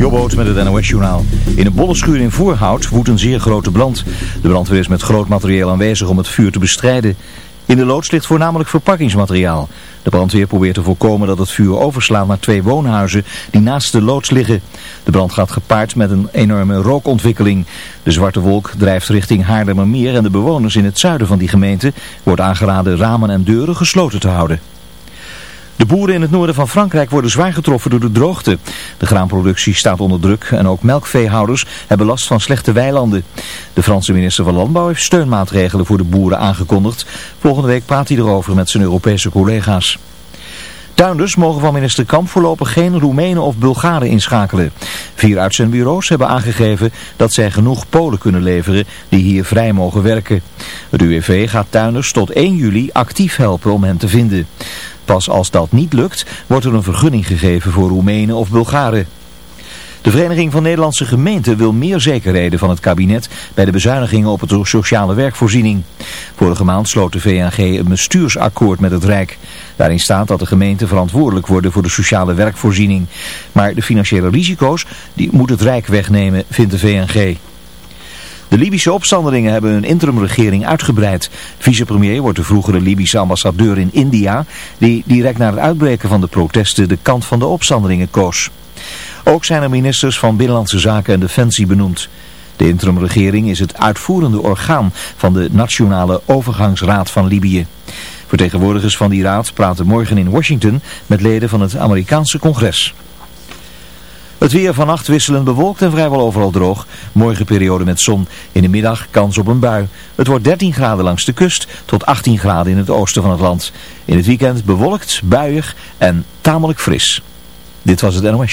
Jobboot met het NOS-journaal. In een bollenschuur in Voorhout woedt een zeer grote brand. De brandweer is met groot materieel aanwezig om het vuur te bestrijden. In de loods ligt voornamelijk verpakkingsmateriaal. De brandweer probeert te voorkomen dat het vuur overslaat naar twee woonhuizen die naast de loods liggen. De brand gaat gepaard met een enorme rookontwikkeling. De zwarte wolk drijft richting Haarlemmermeer en de bewoners in het zuiden van die gemeente wordt aangeraden ramen en deuren gesloten te houden. De boeren in het noorden van Frankrijk worden zwaar getroffen door de droogte. De graanproductie staat onder druk en ook melkveehouders hebben last van slechte weilanden. De Franse minister van Landbouw heeft steunmaatregelen voor de boeren aangekondigd. Volgende week praat hij erover met zijn Europese collega's. Tuinders mogen van minister Kamp voorlopig geen Roemenen of Bulgaren inschakelen. Vier uitzendbureaus hebben aangegeven dat zij genoeg Polen kunnen leveren die hier vrij mogen werken. Het UWV gaat tuinders tot 1 juli actief helpen om hen te vinden. Pas als dat niet lukt, wordt er een vergunning gegeven voor Roemenen of Bulgaren. De Vereniging van Nederlandse Gemeenten wil meer zekerheden van het kabinet bij de bezuinigingen op het sociale werkvoorziening. Vorige maand sloot de VNG een bestuursakkoord met het Rijk. Daarin staat dat de gemeenten verantwoordelijk worden voor de sociale werkvoorziening. Maar de financiële risico's die moet het Rijk wegnemen, vindt de VNG. De Libische opstandelingen hebben hun interimregering uitgebreid. Vicepremier wordt de vroegere Libische ambassadeur in India, die direct na het uitbreken van de protesten de kant van de opstandelingen koos. Ook zijn er ministers van Binnenlandse Zaken en Defensie benoemd. De interimregering is het uitvoerende orgaan van de Nationale Overgangsraad van Libië. Vertegenwoordigers van die raad praten morgen in Washington met leden van het Amerikaanse congres. Het weer vannacht wisselend bewolkt en vrijwel overal droog. Morgen periode met zon. In de middag kans op een bui. Het wordt 13 graden langs de kust tot 18 graden in het oosten van het land. In het weekend bewolkt, buiig en tamelijk fris. Dit was het NOS.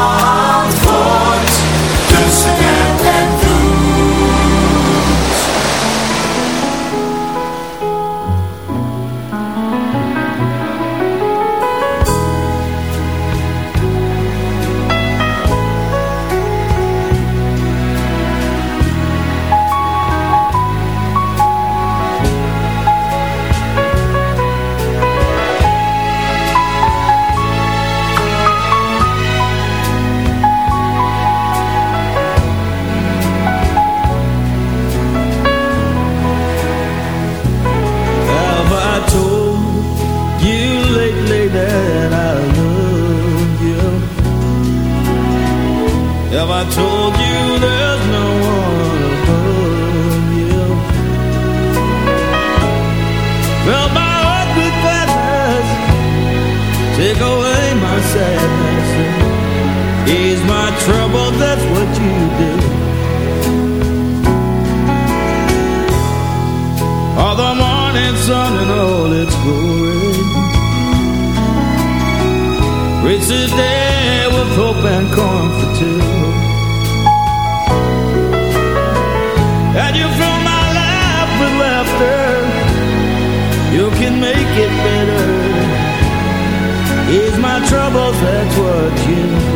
Use my troubles, that's what you do.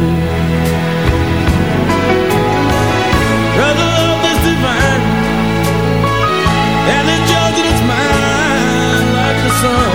Brother, love is divine. And enjoy it, it's mine like the sun.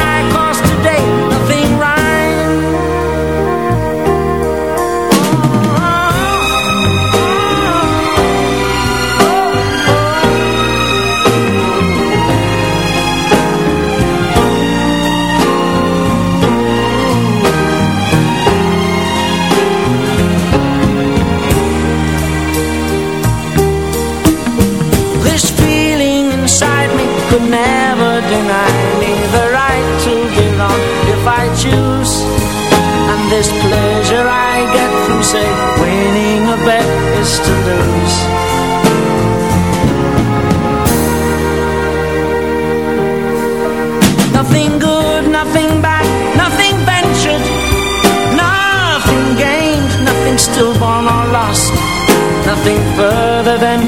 this pleasure I get from, say, winning a bet is to lose. Nothing good, nothing bad, nothing ventured, nothing gained, nothing stillborn or lost. Nothing further than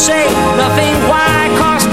say nothing why cause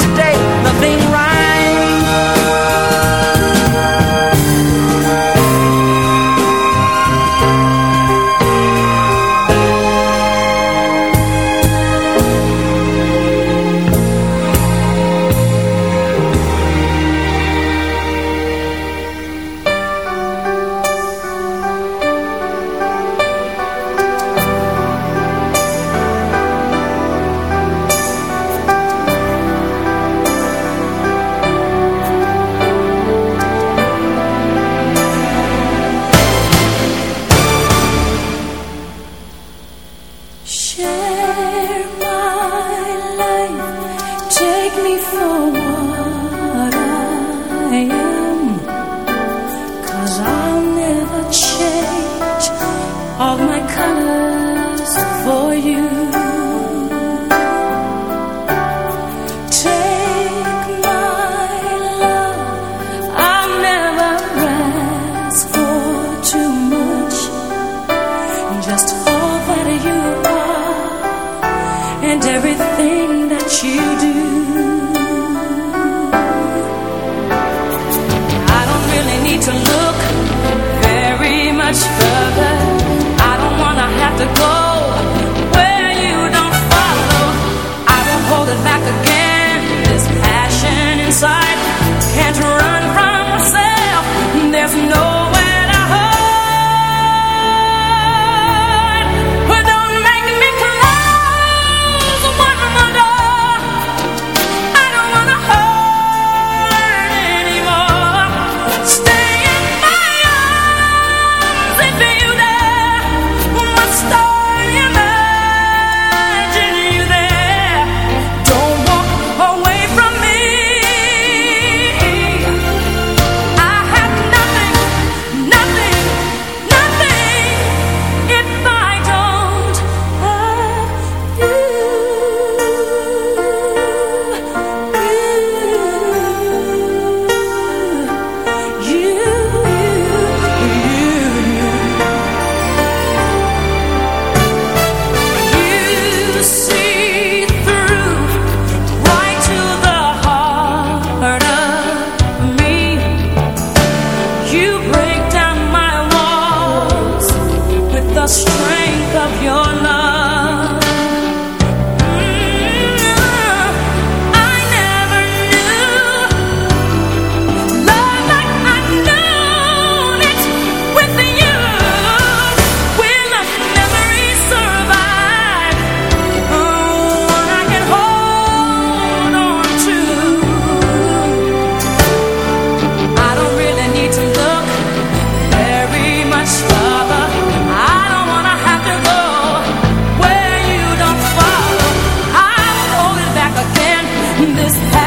this path.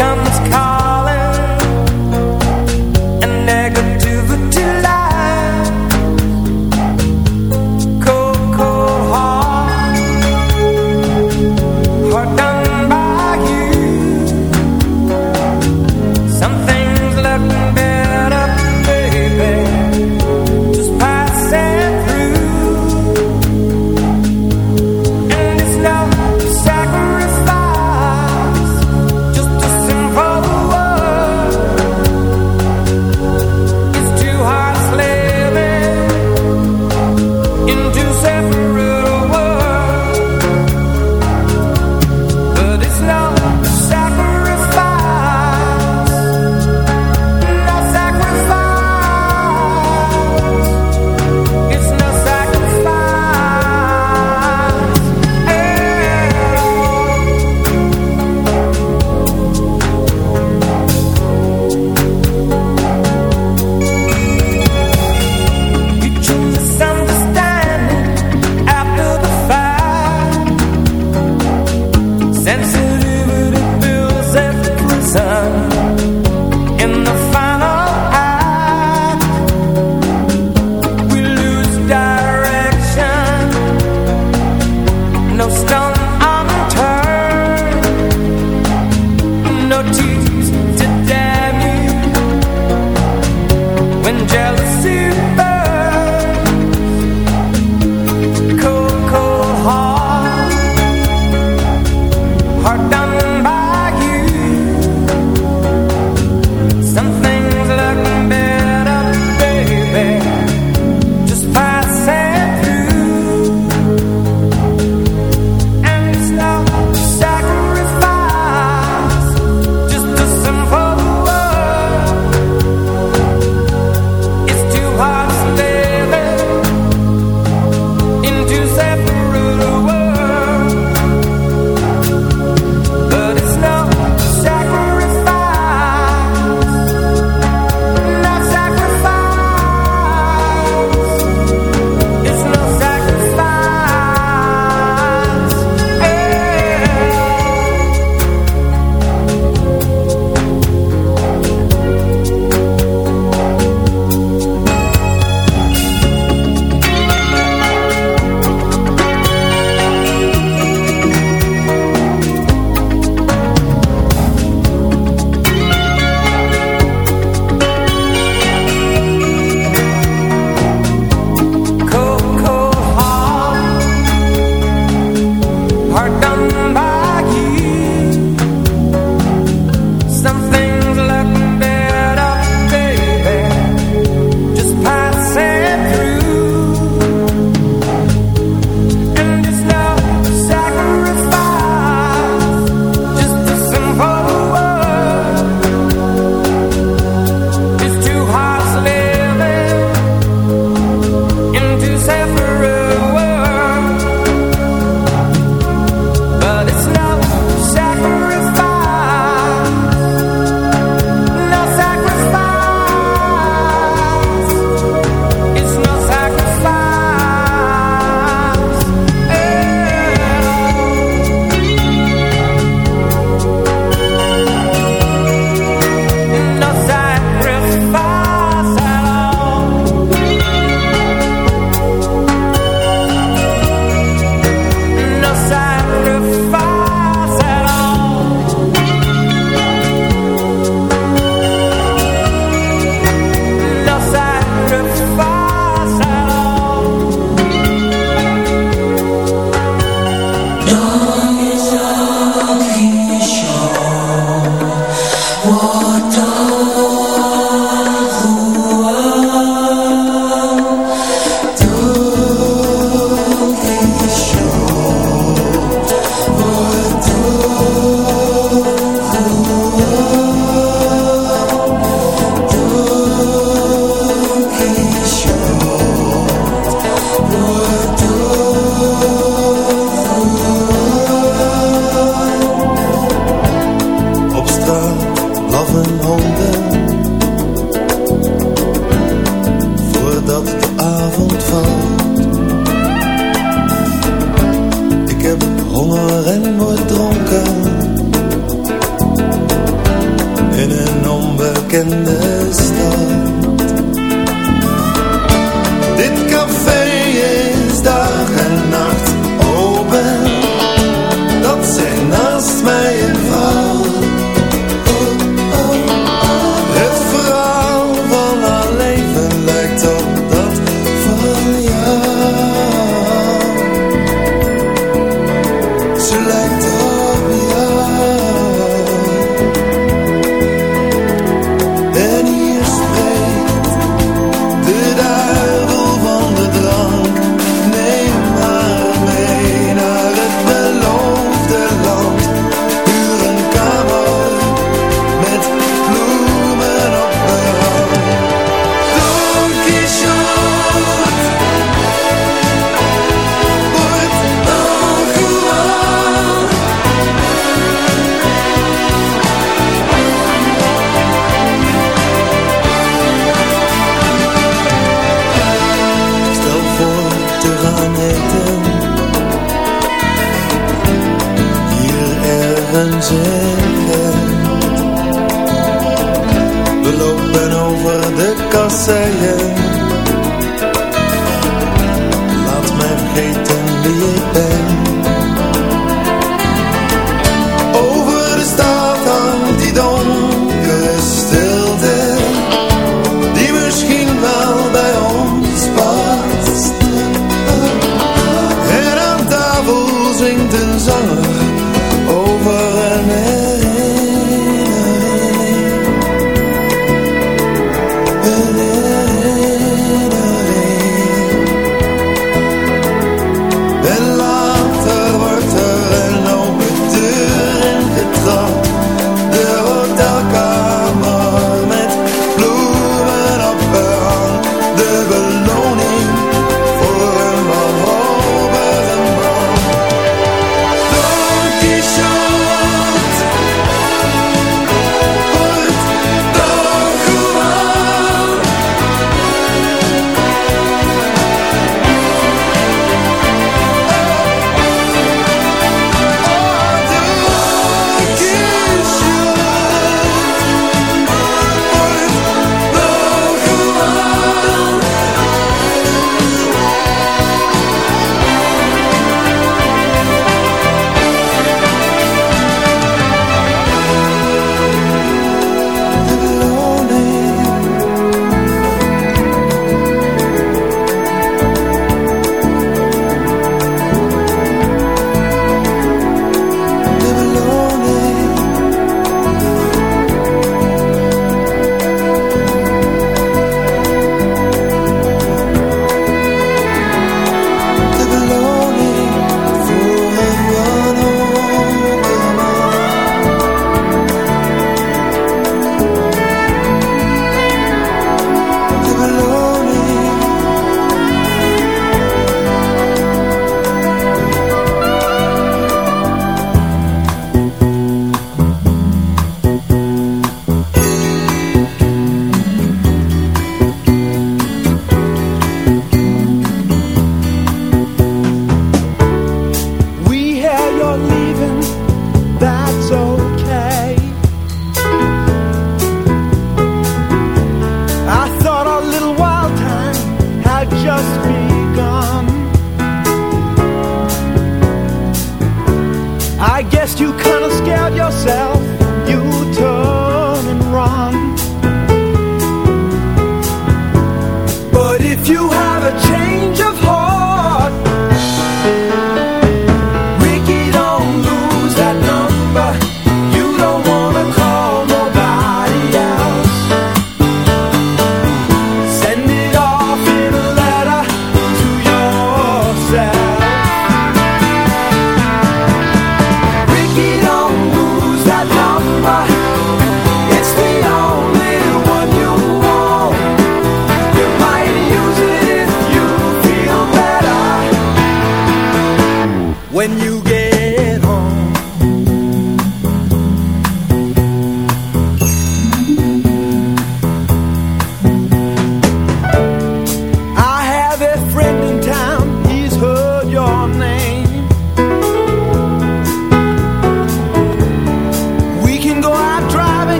come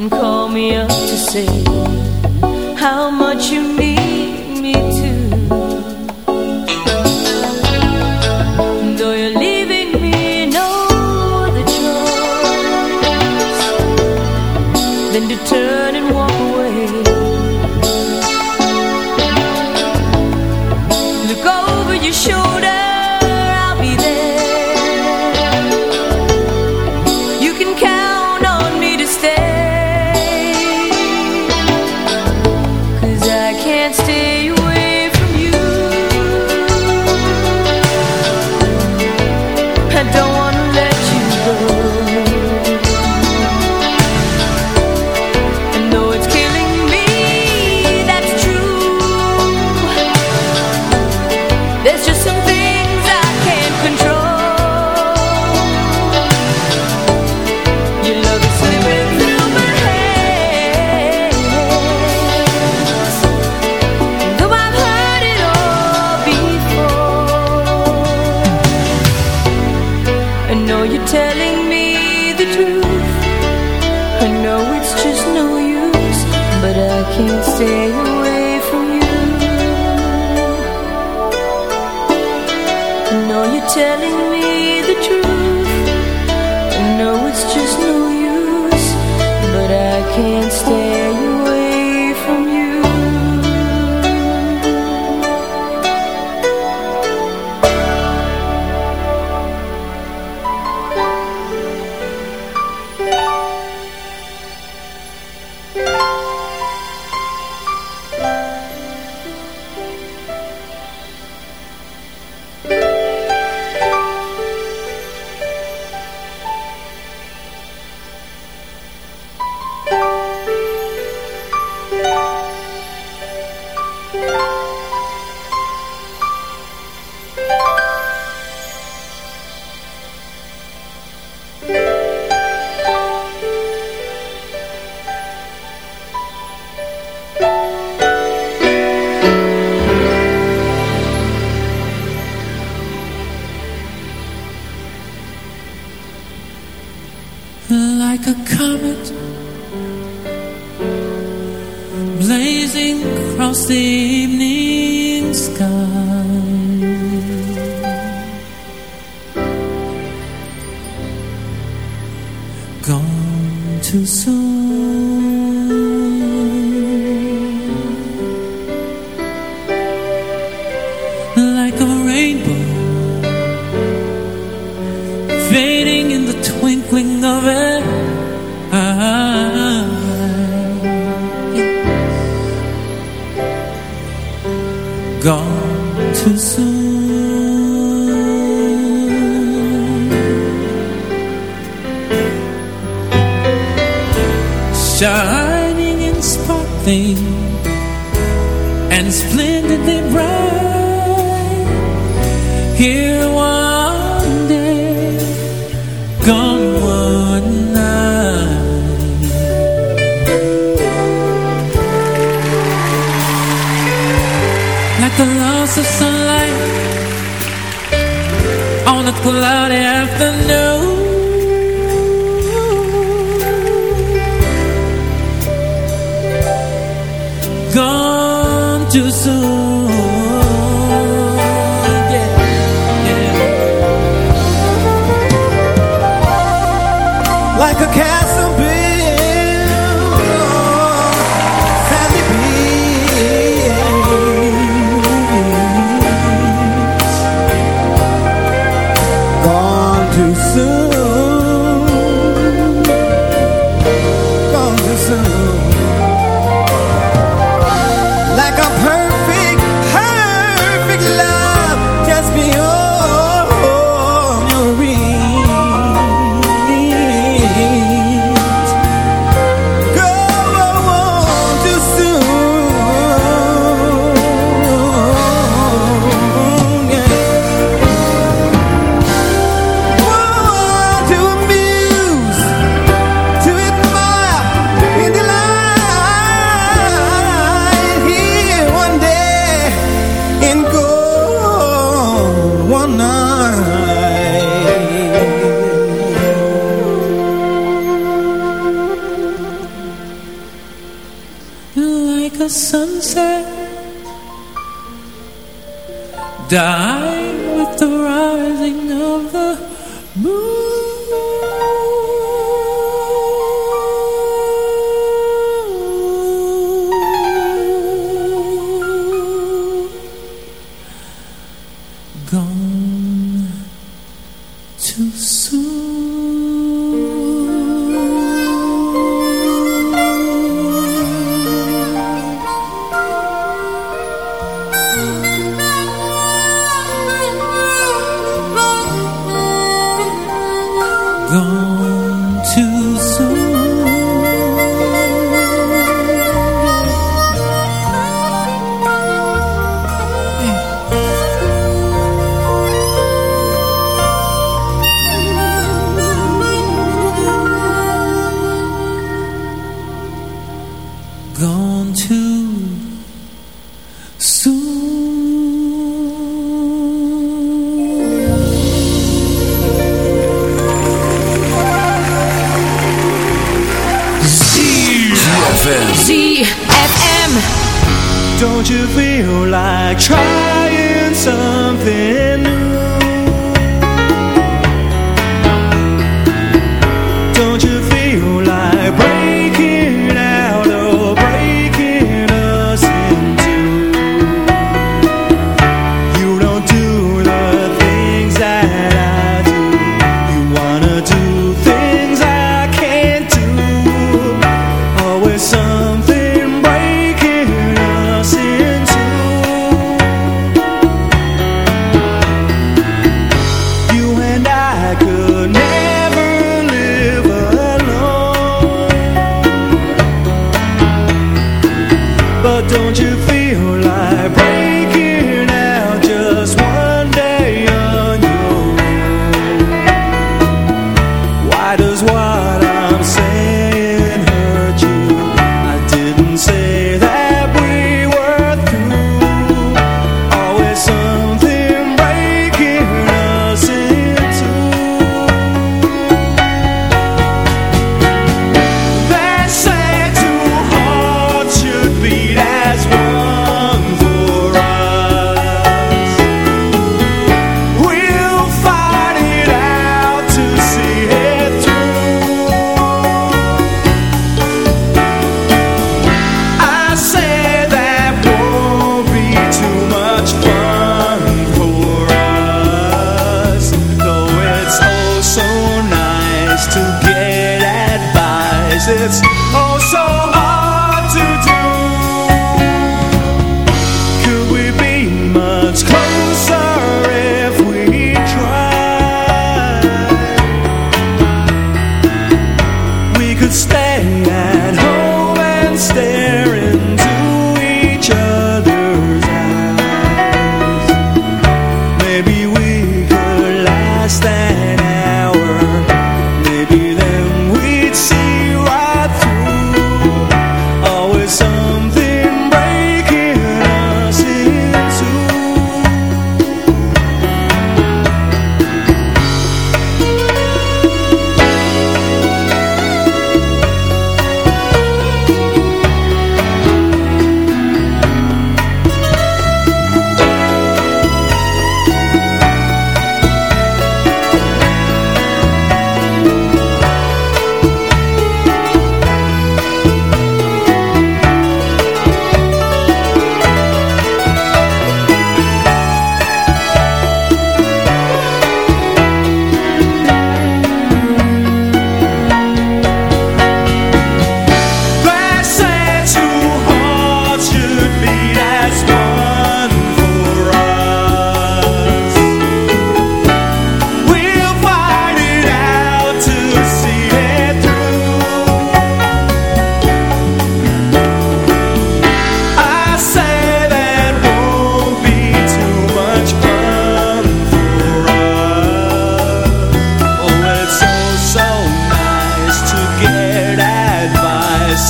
and call me up to say how much you need me to. Though you're leaving me no choice than to turn and walk away. Look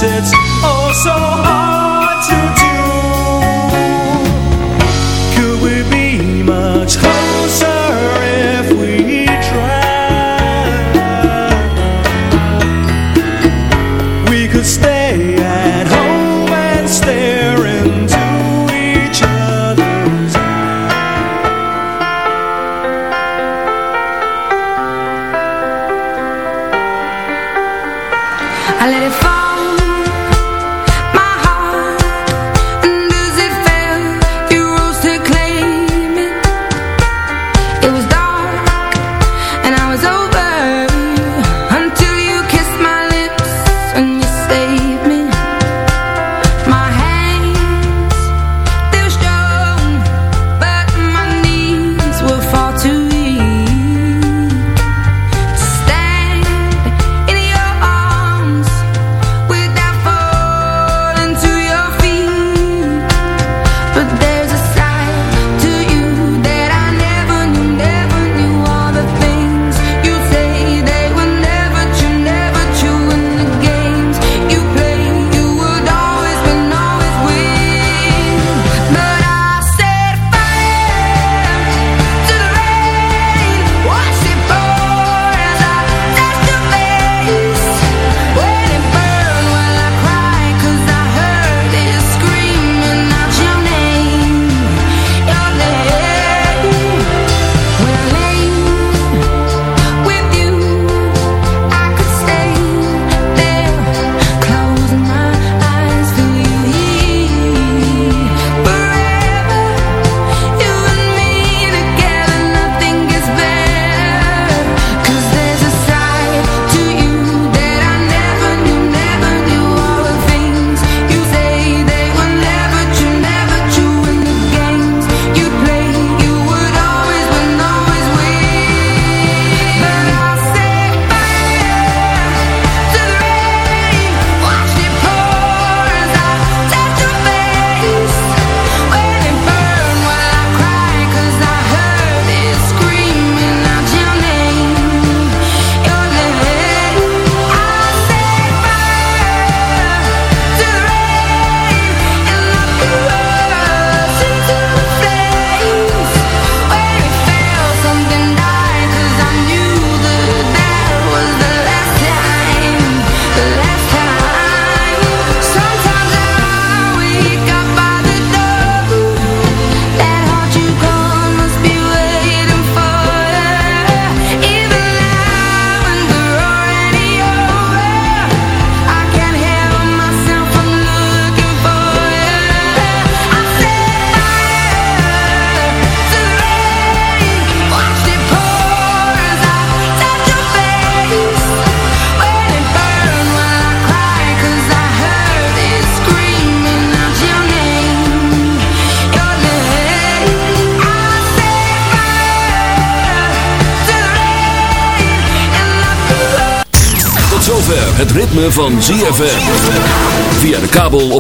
it's oh so hard.